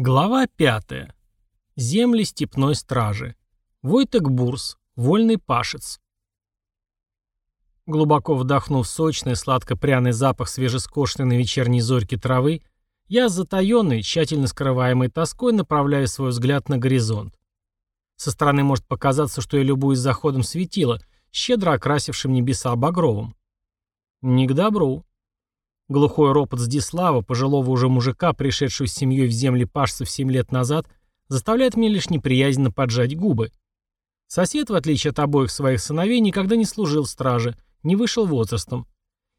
Глава 5. Земли степной стражи. Войтек Бурс. Вольный пашец. Глубоко вдохнув сочный, сладко-пряный запах свежескошенной на вечерней зорьке травы, я с затаенной, тщательно скрываемой тоской направляю свой взгляд на горизонт. Со стороны может показаться, что я любуюсь заходом светила, щедро окрасившим небеса багровым. Не к добру. Глухой ропот Здислава, пожилого уже мужика, пришедшего с семьей в земли пашцев семь лет назад, заставляет меня лишь неприязненно поджать губы. Сосед, в отличие от обоих своих сыновей, никогда не служил страже, не вышел возрастом.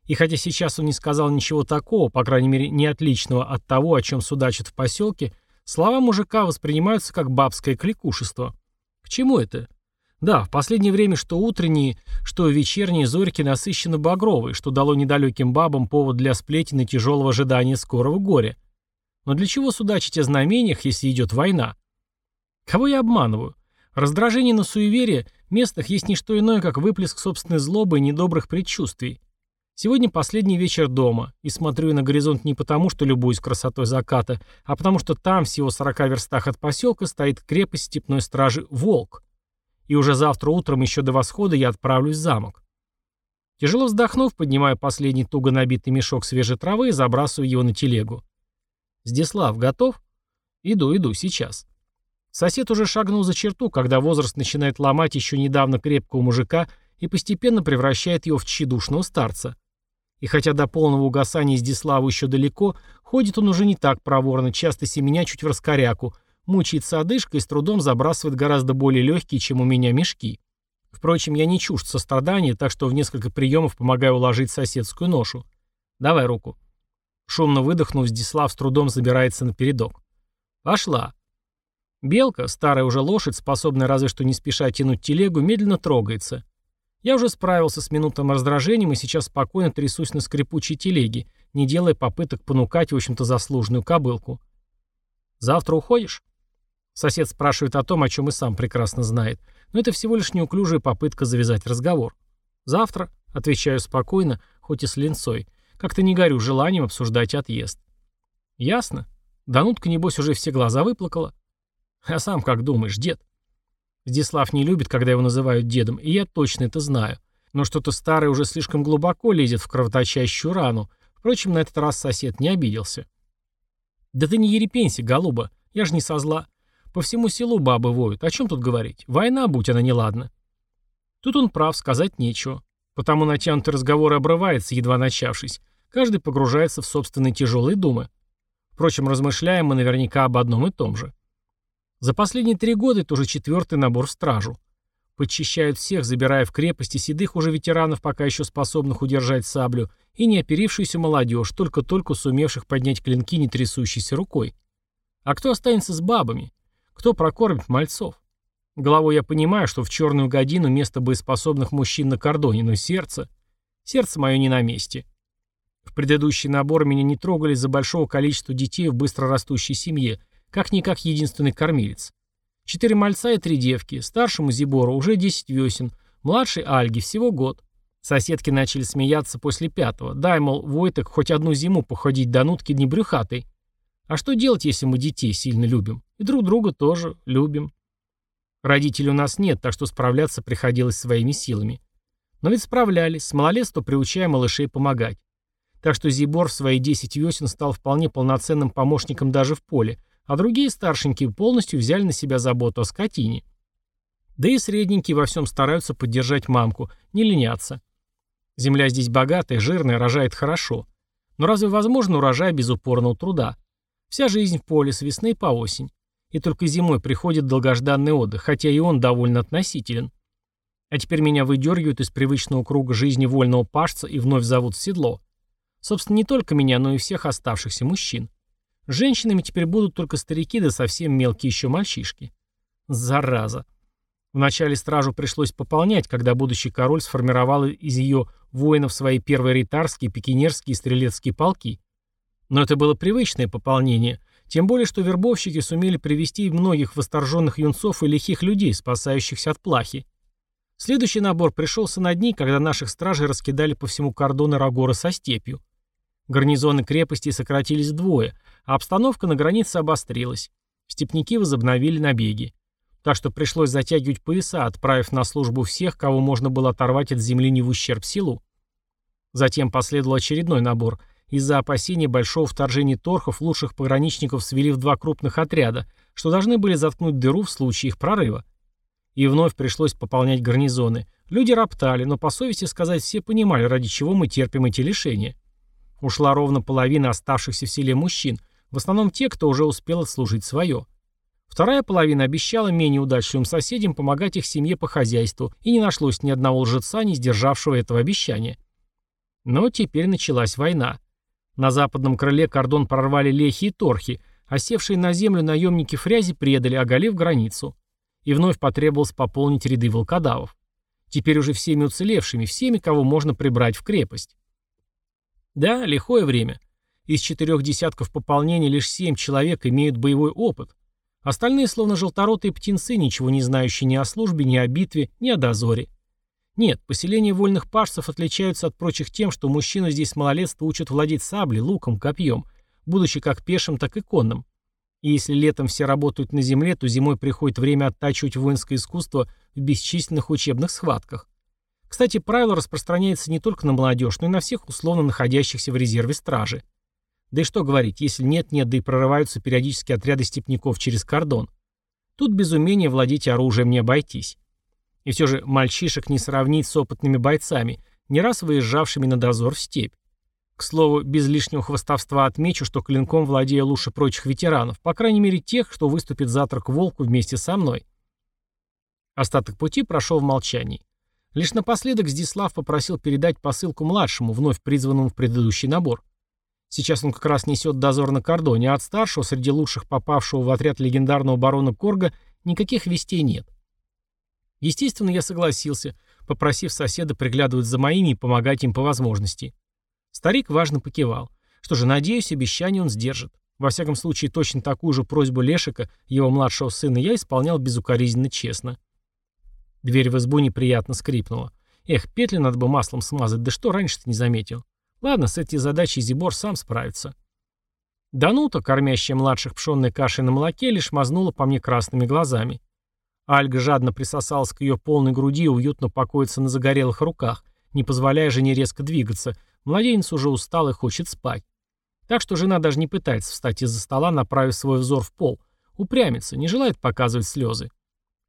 И хотя сейчас он не сказал ничего такого, по крайней мере, не отличного от того, о чем судачат в поселке, слова мужика воспринимаются как бабское кликушество. К чему это? Да, в последнее время что утренние, что вечерние зорьки насыщенно багровые, что дало недалеким бабам повод для сплетен и тяжелого ожидания скорого горя. Но для чего судачить о знамениях, если идет война? Кого я обманываю? Раздражение на суеверие местных есть не что иное, как выплеск собственной злобы и недобрых предчувствий. Сегодня последний вечер дома, и смотрю на горизонт не потому, что любуюсь красотой заката, а потому что там, всего 40 верстах от поселка, стоит крепость степной стражи «Волк» и уже завтра утром еще до восхода я отправлюсь в замок. Тяжело вздохнув, поднимаю последний туго набитый мешок свежей травы и забрасываю его на телегу. «Здеслав, готов?» «Иду, иду, сейчас». Сосед уже шагнул за черту, когда возраст начинает ломать еще недавно крепкого мужика и постепенно превращает его в тщедушного старца. И хотя до полного угасания Здиславу еще далеко, ходит он уже не так проворно, часто семеня чуть в раскоряку – мучается одышкой и с трудом забрасывает гораздо более легкие, чем у меня мешки. Впрочем, я не чужд сострадания, так что в несколько приемов помогаю уложить соседскую ношу. Давай руку. Шумно выдохнув, Здислав с трудом забирается на передок. Пошла. Белка, старая уже лошадь, способная разве что не спеша тянуть телегу, медленно трогается. Я уже справился с минутным раздражением и сейчас спокойно трясусь на скрипучей телеге, не делая попыток понукать, в общем-то, заслуженную кобылку. «Завтра уходишь?» Сосед спрашивает о том, о чем и сам прекрасно знает. Но это всего лишь неуклюжая попытка завязать разговор. «Завтра», — отвечаю спокойно, хоть и с линцой. Как-то не горю желанием обсуждать отъезд. «Ясно. Данутка, небось, уже все глаза выплакала». «А сам как думаешь, дед?» Здислав не любит, когда его называют дедом, и я точно это знаю. Но что-то старое уже слишком глубоко лезет в кровоточащую рану. Впрочем, на этот раз сосед не обиделся. «Да ты не ерепенься, голуба. Я же не со зла. По всему селу бабы воют. О чем тут говорить? Война, будь она неладна. Тут он прав, сказать нечего. Потому натянутый разговор обрывается, едва начавшись. Каждый погружается в собственные тяжелые думы. Впрочем, размышляем мы наверняка об одном и том же. За последние три года это уже четвертый набор в стражу. Подчищают всех, забирая в крепости седых уже ветеранов, пока еще способных удержать саблю, и неоперившуюся молодежь, только-только сумевших поднять клинки не трясущейся рукой. А кто останется с бабами? Кто прокормит мальцов? Головой я понимаю, что в черную годину место боеспособных мужчин на кордоне, но сердце... Сердце мое не на месте. В предыдущий набор меня не трогали из-за большого количества детей в быстрорастущей семье, как-никак единственный кормилец. Четыре мальца и три девки, старшему Зибору уже 10 весен, младшей Альге всего год. Соседки начали смеяться после пятого. Дай, мол, Войтек хоть одну зиму походить до нутки не брюхатой. А что делать, если мы детей сильно любим? И друг друга тоже любим. Родителей у нас нет, так что справляться приходилось своими силами. Но ведь справлялись, с малолетства приучая малышей помогать. Так что Зибор в свои 10 весен стал вполне полноценным помощником даже в поле, а другие старшенькие полностью взяли на себя заботу о скотине. Да и средненькие во всем стараются поддержать мамку, не ленятся. Земля здесь богатая, жирная, рожает хорошо. Но разве возможно урожай без упорного труда? Вся жизнь в поле с весны по осень. И только зимой приходит долгожданный отдых, хотя и он довольно относителен. А теперь меня выдергивают из привычного круга жизни вольного пашца и вновь зовут в седло. Собственно, не только меня, но и всех оставшихся мужчин. Женщинами теперь будут только старики да совсем мелкие еще мальчишки. Зараза. Вначале стражу пришлось пополнять, когда будущий король сформировал из ее воинов свои первые ритарские, пикинерские и стрелецкие полки. Но это было привычное пополнение, тем более, что вербовщики сумели привести многих восторженных юнцов и лихих людей, спасающихся от плахи. Следующий набор пришелся на дни, когда наших стражей раскидали по всему кордону Рагора со степью. Гарнизоны крепости сократились вдвое, а обстановка на границе обострилась. Степники возобновили набеги. Так что пришлось затягивать пояса, отправив на службу всех, кого можно было оторвать от земли не в ущерб силу. Затем последовал очередной набор. Из-за опасений большого вторжения торхов лучших пограничников свели в два крупных отряда, что должны были заткнуть дыру в случае их прорыва. И вновь пришлось пополнять гарнизоны. Люди роптали, но по совести сказать все понимали, ради чего мы терпим эти лишения. Ушла ровно половина оставшихся в селе мужчин, в основном те, кто уже успел отслужить свое. Вторая половина обещала менее удачливым соседям помогать их семье по хозяйству, и не нашлось ни одного лжеца, не сдержавшего этого обещания. Но теперь началась война. На западном крыле кордон прорвали лехи и торхи, а севшие на землю наемники фрязи предали, оголив границу. И вновь потребовалось пополнить ряды волкодавов. Теперь уже всеми уцелевшими, всеми, кого можно прибрать в крепость. Да, лихое время. Из четырех десятков пополнений лишь семь человек имеют боевой опыт. Остальные словно желторотые птенцы, ничего не знающие ни о службе, ни о битве, ни о дозоре. Нет, поселения вольных пашцев отличаются от прочих тем, что мужчину здесь с малолетства учат владеть саблей, луком, копьем, будучи как пешим, так и конным. И если летом все работают на земле, то зимой приходит время оттачивать воинское искусство в бесчисленных учебных схватках. Кстати, правило распространяется не только на молодежь, но и на всех условно находящихся в резерве стражи. Да и что говорить, если нет-нет, да и прорываются периодически отряды степняков через кордон. Тут без умения владеть оружием не обойтись. И все же мальчишек не сравнить с опытными бойцами, не раз выезжавшими на дозор в степь. К слову, без лишнего хвостовства отмечу, что клинком владею лучше прочих ветеранов, по крайней мере тех, что выступит завтра к волку вместе со мной. Остаток пути прошел в молчании. Лишь напоследок Здислав попросил передать посылку младшему, вновь призванному в предыдущий набор. Сейчас он как раз несет дозор на кордоне, а от старшего, среди лучших попавшего в отряд легендарного барона Корга, никаких вестей нет. Естественно, я согласился, попросив соседа приглядывать за моими и помогать им по возможности. Старик важно покивал. Что же, надеюсь, обещание он сдержит. Во всяком случае, точно такую же просьбу Лешика, его младшего сына, я исполнял безукоризненно честно. Дверь в избу неприятно скрипнула. Эх, петли надо бы маслом смазать, да что раньше-то не заметил. Ладно, с этой задачей Зибор сам справится. Данута, кормящая младших пшенной кашей на молоке, лишь мазнула по мне красными глазами. Альга жадно присосалась к ее полной груди и уютно покоится на загорелых руках, не позволяя жене резко двигаться. Младенец уже устал и хочет спать. Так что жена даже не пытается встать из-за стола, направив свой взор в пол. Упрямится, не желает показывать слезы.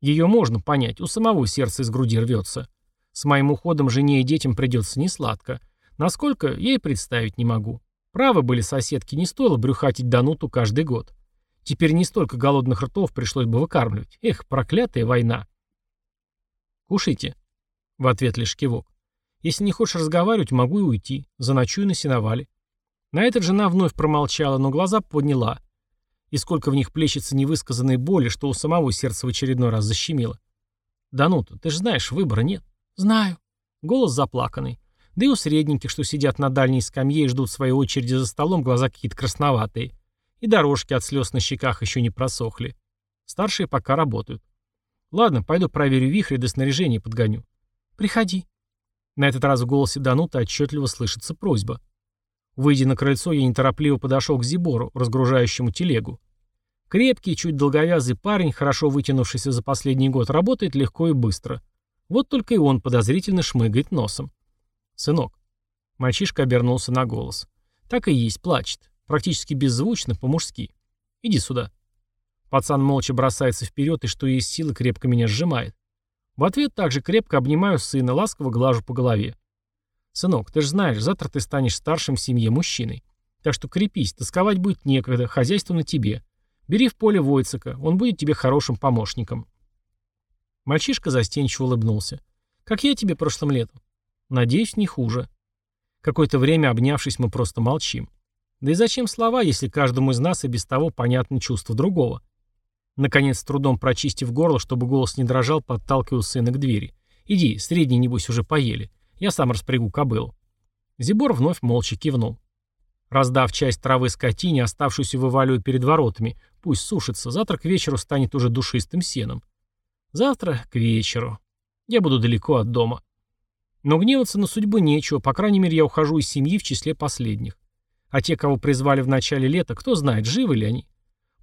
Ее можно понять, у самого сердце из груди рвется. С моим уходом жене и детям придется несладко. Насколько, я и представить не могу. Правы были соседки, не стоило брюхатить Дануту каждый год. Теперь не столько голодных ртов пришлось бы выкармливать. Эх, проклятая война. «Кушайте», — в ответ лишь кивок. «Если не хочешь разговаривать, могу и уйти. Заночую на сеновале». На это жена вновь промолчала, но глаза подняла. И сколько в них плещется невысказанной боли, что у самого сердца в очередной раз защемило. «Данута, ты же знаешь, выбора нет». «Знаю». Голос заплаканный. Да и у средненьких, что сидят на дальней скамье и ждут своей очереди за столом, глаза какие-то красноватые. И дорожки от слез на щеках еще не просохли. Старшие пока работают. Ладно, пойду проверю вихрь до снаряжения подгоню. Приходи. На этот раз в голосе Дануты отчетливо слышится просьба. Выйдя на крыльцо, я неторопливо подошел к Зибору, разгружающему телегу. Крепкий, чуть долговязый парень, хорошо вытянувшийся за последний год, работает легко и быстро. Вот только и он подозрительно шмыгает носом. «Сынок». Мальчишка обернулся на голос. Так и есть, плачет. Практически беззвучно, по-мужски. «Иди сюда». Пацан молча бросается вперед и, что есть силы, крепко меня сжимает. В ответ также крепко обнимаю сына, ласково глажу по голове. «Сынок, ты же знаешь, завтра ты станешь старшим в семье мужчиной. Так что крепись, тосковать будет некогда, хозяйство на тебе. Бери в поле Войцека, он будет тебе хорошим помощником». Мальчишка застенчиво улыбнулся. «Как я тебе прошлым летом?» Надеюсь, не хуже. Какое-то время, обнявшись, мы просто молчим. Да и зачем слова, если каждому из нас и без того понятно чувство другого? Наконец, с трудом прочистив горло, чтобы голос не дрожал, подталкиваю сына к двери. «Иди, средний, небось, уже поели. Я сам распрягу кобылу». Зибор вновь молча кивнул. Раздав часть травы скотине, оставшуюся вываливаю перед воротами. Пусть сушится, завтра к вечеру станет уже душистым сеном. Завтра к вечеру. Я буду далеко от дома. Но гневаться на судьбу нечего, по крайней мере, я ухожу из семьи в числе последних. А те, кого призвали в начале лета, кто знает, живы ли они.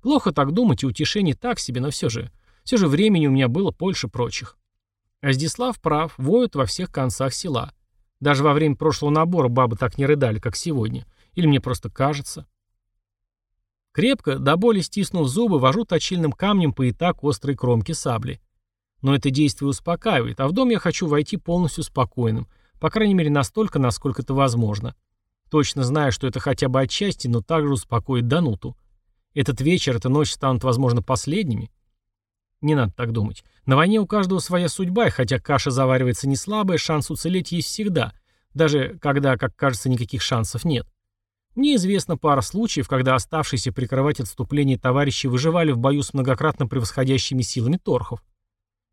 Плохо так думать, и утешение так себе, но все же. Все же времени у меня было больше прочих. А Здислав прав, воют во всех концах села. Даже во время прошлого набора бабы так не рыдали, как сегодня. Или мне просто кажется. Крепко, до боли стиснув зубы, вожу точильным камнем по и так острой кромке сабли. Но это действие успокаивает, а в дом я хочу войти полностью спокойным, по крайней мере настолько, насколько это возможно. Точно знаю, что это хотя бы отчасти, но также успокоит Дануту. Этот вечер, эта ночь станут, возможно, последними. Не надо так думать. На войне у каждого своя судьба, и хотя каша заваривается не слабая, шанс уцелеть есть всегда, даже когда, как кажется, никаких шансов нет. Мне известно пара случаев, когда оставшиеся прикрывать отступление товарищи выживали в бою с многократно превосходящими силами торхов.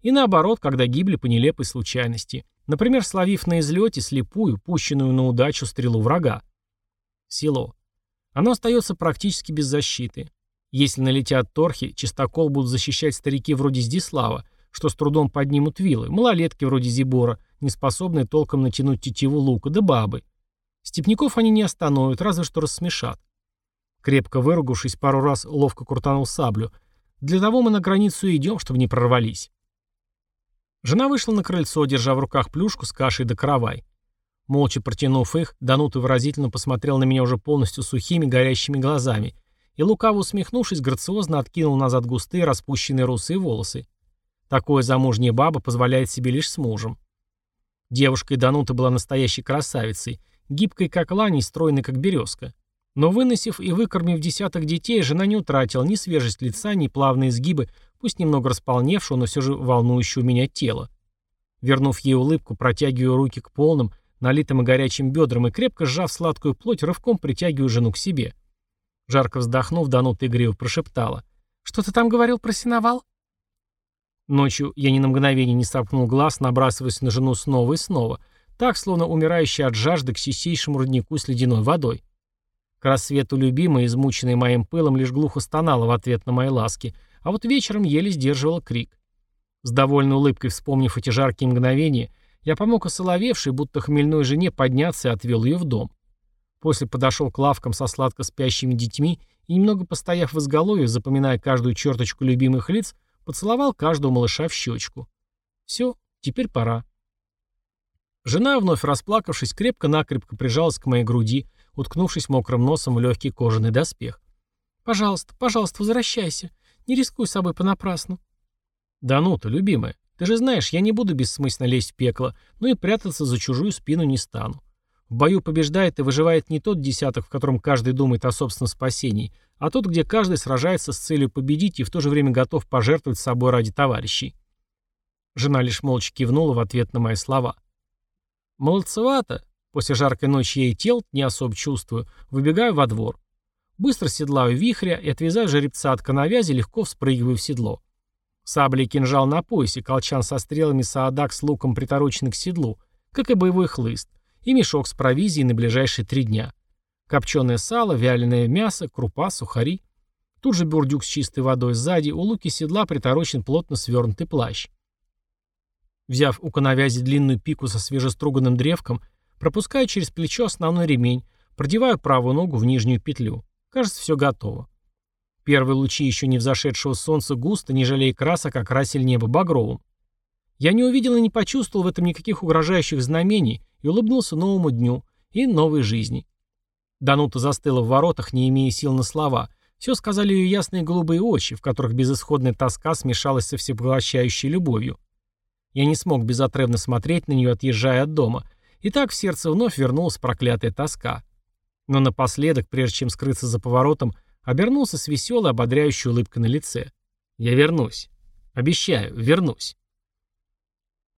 И наоборот, когда гибли по нелепой случайности. Например, словив на излете слепую, пущенную на удачу стрелу врага. Село. Оно остается практически без защиты. Если налетят торхи, чистокол будут защищать старики вроде Здислава, что с трудом поднимут вилы, малолетки вроде Зибора, не способные толком натянуть тетиву лука, да бабы. Степняков они не остановят, разве что рассмешат. Крепко выругавшись, пару раз ловко крутанул саблю. Для того мы на границу идем, чтобы не прорвались. Жена вышла на крыльцо, держа в руках плюшку с кашей да каравай. Молча протянув их, Данута выразительно посмотрел на меня уже полностью сухими, горящими глазами и, лукаво усмехнувшись, грациозно откинул назад густые, распущенные русые волосы. Такое замужняя баба позволяет себе лишь с мужем. Девушка и Данута была настоящей красавицей, гибкой как лань и стройной как березка. Но выносив и выкормив десяток детей, жена не утратила ни свежесть лица, ни плавные изгибы, пусть немного располневшего, но все же волнующего меня тела. Вернув ей улыбку, протягиваю руки к полным, налитым и горячим бедрам и крепко сжав сладкую плоть, рывком притягиваю жену к себе. Жарко вздохнув, Данута игриво прошептала. «Что ты там говорил про сеновал?» Ночью я ни на мгновение не сомкнул глаз, набрасываясь на жену снова и снова, так, словно умирающий от жажды к чистейшему роднику с ледяной водой. К рассвету любимая, измученная моим пылом, лишь глухо стонала в ответ на мои ласки, а вот вечером еле сдерживала крик. С довольной улыбкой вспомнив эти жаркие мгновения, я помог осоловевшей, будто хмельной жене, подняться и отвел ее в дом. После подошел к лавкам со сладко спящими детьми и, немного постояв в изголовье, запоминая каждую черточку любимых лиц, поцеловал каждого малыша в щечку. Все, теперь пора. Жена, вновь расплакавшись, крепко-накрепко прижалась к моей груди, уткнувшись мокрым носом в легкий кожаный доспех. «Пожалуйста, пожалуйста, возвращайся. Не рискуй собой понапрасну». «Да ну-то, любимая, ты же знаешь, я не буду бессмысленно лезть в пекло, но и прятаться за чужую спину не стану. В бою побеждает и выживает не тот десяток, в котором каждый думает о собственном спасении, а тот, где каждый сражается с целью победить и в то же время готов пожертвовать собой ради товарищей». Жена лишь молча кивнула в ответ на мои слова. Молодцевато. После жаркой ночи я и тел не особо чувствую. Выбегаю во двор. Быстро седлаю вихря и, отвязав жеребца от коновязи, легко вспрыгиваю в седло. Сабли и кинжал на поясе, колчан со стрелами саадак с луком приторочены к седлу, как и боевой хлыст, и мешок с провизией на ближайшие три дня. Копченое сало, вяленое мясо, крупа, сухари. Тут же бурдюк с чистой водой сзади, у луки седла приторочен плотно свернутый плащ. Взяв у коновязи длинную пику со свежеструганным древком, пропускаю через плечо основной ремень, продеваю правую ногу в нижнюю петлю. Кажется, все готово. Первые лучи еще не взошедшего солнца густо, не жалея красок, окрасили небо багровым. Я не увидел и не почувствовал в этом никаких угрожающих знамений и улыбнулся новому дню и новой жизни. Данута застыла в воротах, не имея сил на слова. Все сказали ее ясные голубые очи, в которых безысходная тоска смешалась со всепоглощающей любовью. Я не смог безотрывно смотреть на нее, отъезжая от дома. И так в сердце вновь вернулась проклятая тоска. Но напоследок, прежде чем скрыться за поворотом, обернулся с веселой, ободряющей улыбкой на лице. «Я вернусь. Обещаю, вернусь».